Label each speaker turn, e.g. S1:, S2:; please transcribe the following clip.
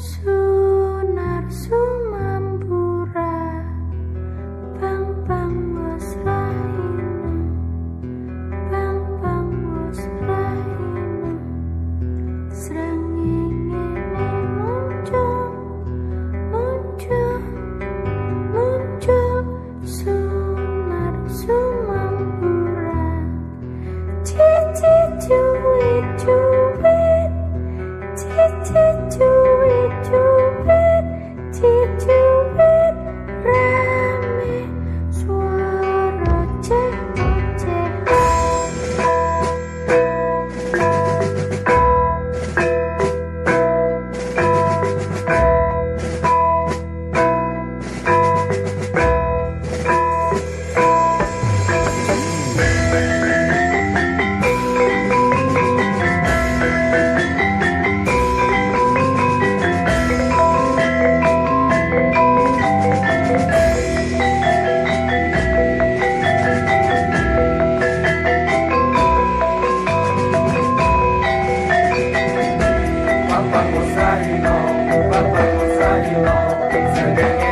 S1: 수 Papago Sarino, Papago Sarino, Sangre